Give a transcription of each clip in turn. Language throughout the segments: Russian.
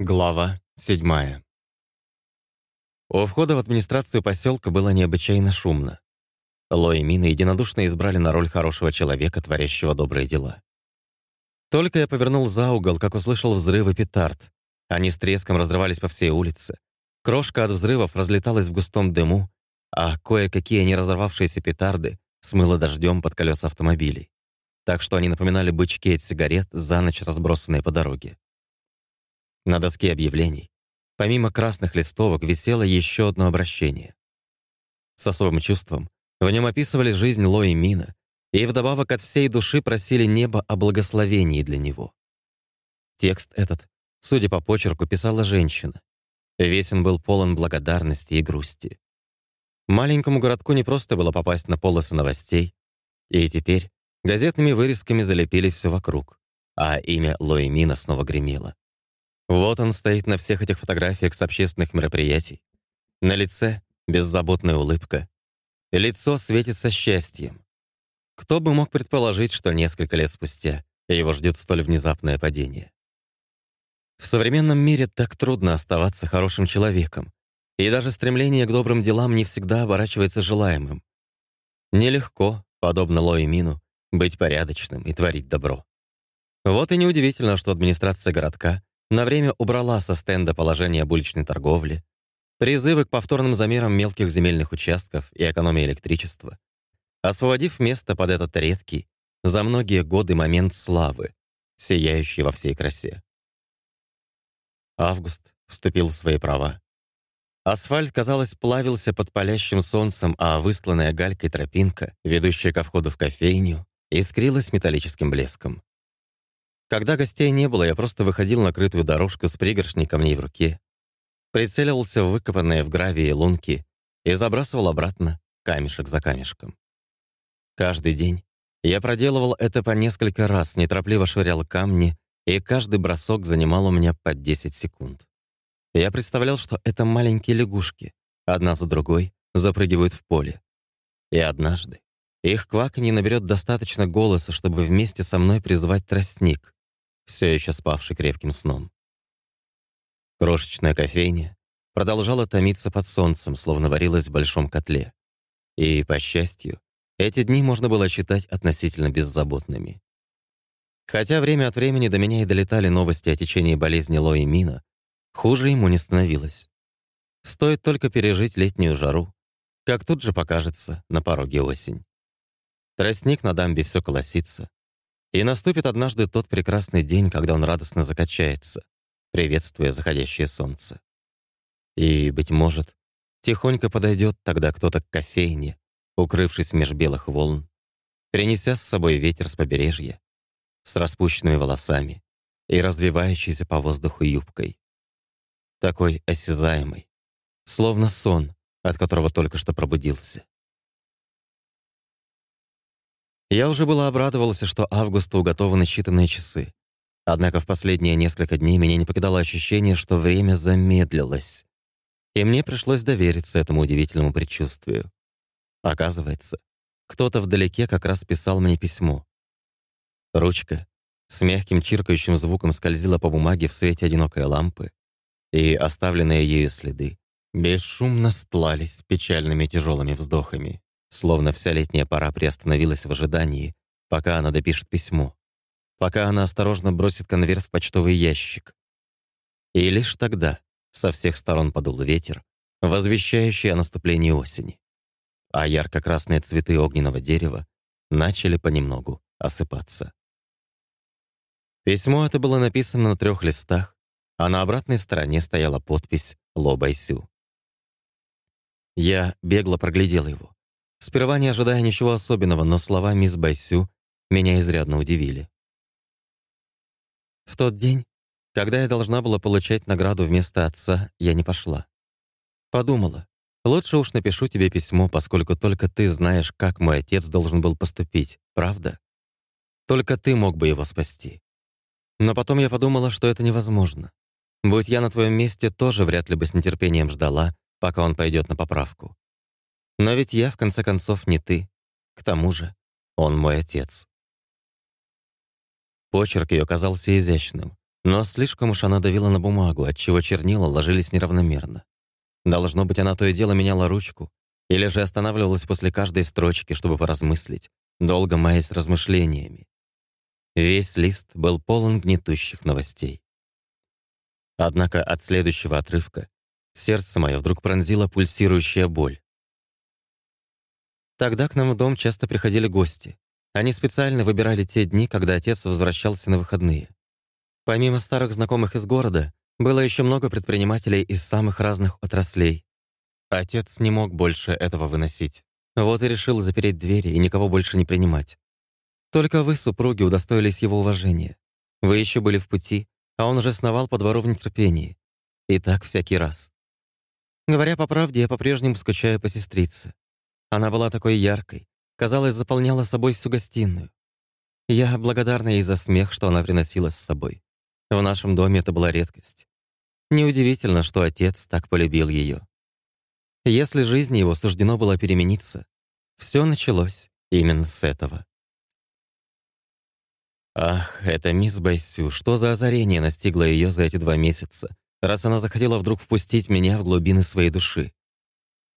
Глава седьмая. У входа в администрацию поселка было необычайно шумно. Ло и Мина единодушно избрали на роль хорошего человека, творящего добрые дела. Только я повернул за угол, как услышал взрывы петард. Они с треском разрывались по всей улице. Крошка от взрывов разлеталась в густом дыму, а кое-какие не разорвавшиеся петарды смыло дождем под колеса автомобилей. Так что они напоминали бычки от сигарет, за ночь разбросанные по дороге. На доске объявлений, помимо красных листовок, висело еще одно обращение. С особым чувством в нем описывали жизнь Лои Мина и вдобавок от всей души просили небо о благословении для него. Текст этот, судя по почерку, писала женщина. Весь он был полон благодарности и грусти. Маленькому городку не просто было попасть на полосы новостей, и теперь газетными вырезками залепили все вокруг, а имя Лои Мина снова гремело. Вот он стоит на всех этих фотографиях с общественных мероприятий. На лице беззаботная улыбка. Лицо светится счастьем. Кто бы мог предположить, что несколько лет спустя его ждет столь внезапное падение? В современном мире так трудно оставаться хорошим человеком, и даже стремление к добрым делам не всегда оборачивается желаемым. Нелегко, подобно Лои Мину, быть порядочным и творить добро. Вот и неудивительно, что администрация городка на время убрала со стенда положение об уличной торговле, призывы к повторным замерам мелких земельных участков и экономии электричества, освободив место под этот редкий, за многие годы момент славы, сияющий во всей красе. Август вступил в свои права. Асфальт, казалось, плавился под палящим солнцем, а выстланная галькой тропинка, ведущая ко входу в кофейню, искрилась металлическим блеском. Когда гостей не было, я просто выходил на крытую дорожку с пригоршней камней в руке, прицеливался в выкопанные в гравии лунки и забрасывал обратно камешек за камешком. Каждый день я проделывал это по несколько раз, неторопливо швырял камни, и каждый бросок занимал у меня по 10 секунд. Я представлял, что это маленькие лягушки, одна за другой запрыгивают в поле. И однажды их кваканье наберет достаточно голоса, чтобы вместе со мной призвать тростник, все еще спавший крепким сном. Крошечная кофейня продолжала томиться под солнцем, словно варилась в большом котле. И, по счастью, эти дни можно было считать относительно беззаботными. Хотя время от времени до меня и долетали новости о течении болезни Лои Мина, хуже ему не становилось. Стоит только пережить летнюю жару, как тут же покажется на пороге осень. Тростник на дамбе все колосится, и наступит однажды тот прекрасный день, когда он радостно закачается, приветствуя заходящее солнце. И, быть может, тихонько подойдет тогда кто-то к кофейне, укрывшись меж белых волн, принеся с собой ветер с побережья, с распущенными волосами и развивающейся по воздуху юбкой. Такой осязаемый, словно сон, от которого только что пробудился. Я уже было обрадовался, что Августу уготованы считанные часы. Однако в последние несколько дней меня не покидало ощущение, что время замедлилось. И мне пришлось довериться этому удивительному предчувствию. Оказывается, кто-то вдалеке как раз писал мне письмо. Ручка с мягким чиркающим звуком скользила по бумаге в свете одинокой лампы, и оставленные ею следы бесшумно стлались печальными тяжелыми вздохами. Словно вся летняя пора приостановилась в ожидании, пока она допишет письмо, пока она осторожно бросит конверт в почтовый ящик. И лишь тогда со всех сторон подул ветер, возвещающий о наступлении осени. А ярко-красные цветы огненного дерева начали понемногу осыпаться. Письмо это было написано на трех листах, а на обратной стороне стояла подпись «Ло Байсю». Я бегло проглядел его. Сперва не ожидая ничего особенного, но слова мисс Байсю меня изрядно удивили. В тот день, когда я должна была получать награду вместо отца, я не пошла. Подумала, лучше уж напишу тебе письмо, поскольку только ты знаешь, как мой отец должен был поступить, правда? Только ты мог бы его спасти. Но потом я подумала, что это невозможно. Будь я на твоем месте, тоже вряд ли бы с нетерпением ждала, пока он пойдет на поправку. Но ведь я, в конце концов, не ты. К тому же, он мой отец. Почерк ее казался изящным, Но слишком уж она давила на бумагу, отчего чернила ложились неравномерно. Должно быть, она то и дело меняла ручку, или же останавливалась после каждой строчки, чтобы поразмыслить, долго маясь размышлениями. Весь лист был полон гнетущих новостей. Однако от следующего отрывка сердце мое вдруг пронзила пульсирующая боль. Тогда к нам в дом часто приходили гости. Они специально выбирали те дни, когда отец возвращался на выходные. Помимо старых знакомых из города, было еще много предпринимателей из самых разных отраслей. Отец не мог больше этого выносить. Вот и решил запереть двери и никого больше не принимать. Только вы, супруги, удостоились его уважения. Вы еще были в пути, а он уже сновал по двору в нетерпении. И так всякий раз. Говоря по правде, я по-прежнему скучаю по сестрице. Она была такой яркой, казалось, заполняла собой всю гостиную. Я благодарна ей за смех, что она приносила с собой. В нашем доме это была редкость. Неудивительно, что отец так полюбил ее. Если жизни его суждено было перемениться, все началось именно с этого. Ах, это мисс Байсю, что за озарение настигло ее за эти два месяца, раз она захотела вдруг впустить меня в глубины своей души.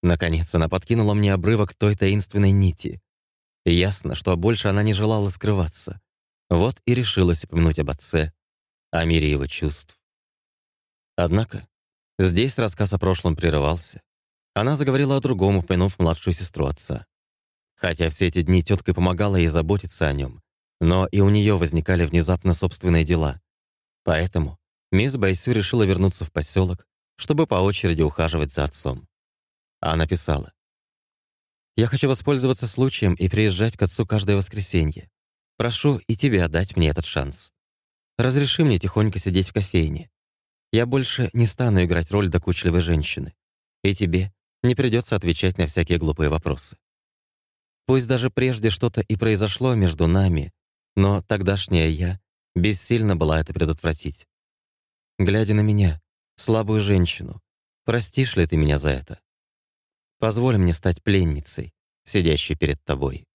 Наконец она подкинула мне обрывок той таинственной нити. ясно, что больше она не желала скрываться. Вот и решилась упомянуть об отце, о мире его чувств. Однако здесь рассказ о прошлом прерывался. Она заговорила о другом, упомянув младшую сестру отца. Хотя все эти дни тетка помогала ей заботиться о нем, но и у нее возникали внезапно собственные дела. Поэтому мисс Байсю решила вернуться в поселок, чтобы по очереди ухаживать за отцом. Она писала. «Я хочу воспользоваться случаем и приезжать к отцу каждое воскресенье. Прошу и тебе отдать мне этот шанс. Разреши мне тихонько сидеть в кофейне. Я больше не стану играть роль докучливой женщины. И тебе не придется отвечать на всякие глупые вопросы. Пусть даже прежде что-то и произошло между нами, но тогдашняя я бессильно была это предотвратить. Глядя на меня, слабую женщину, простишь ли ты меня за это? Позволь мне стать пленницей, сидящей перед тобой.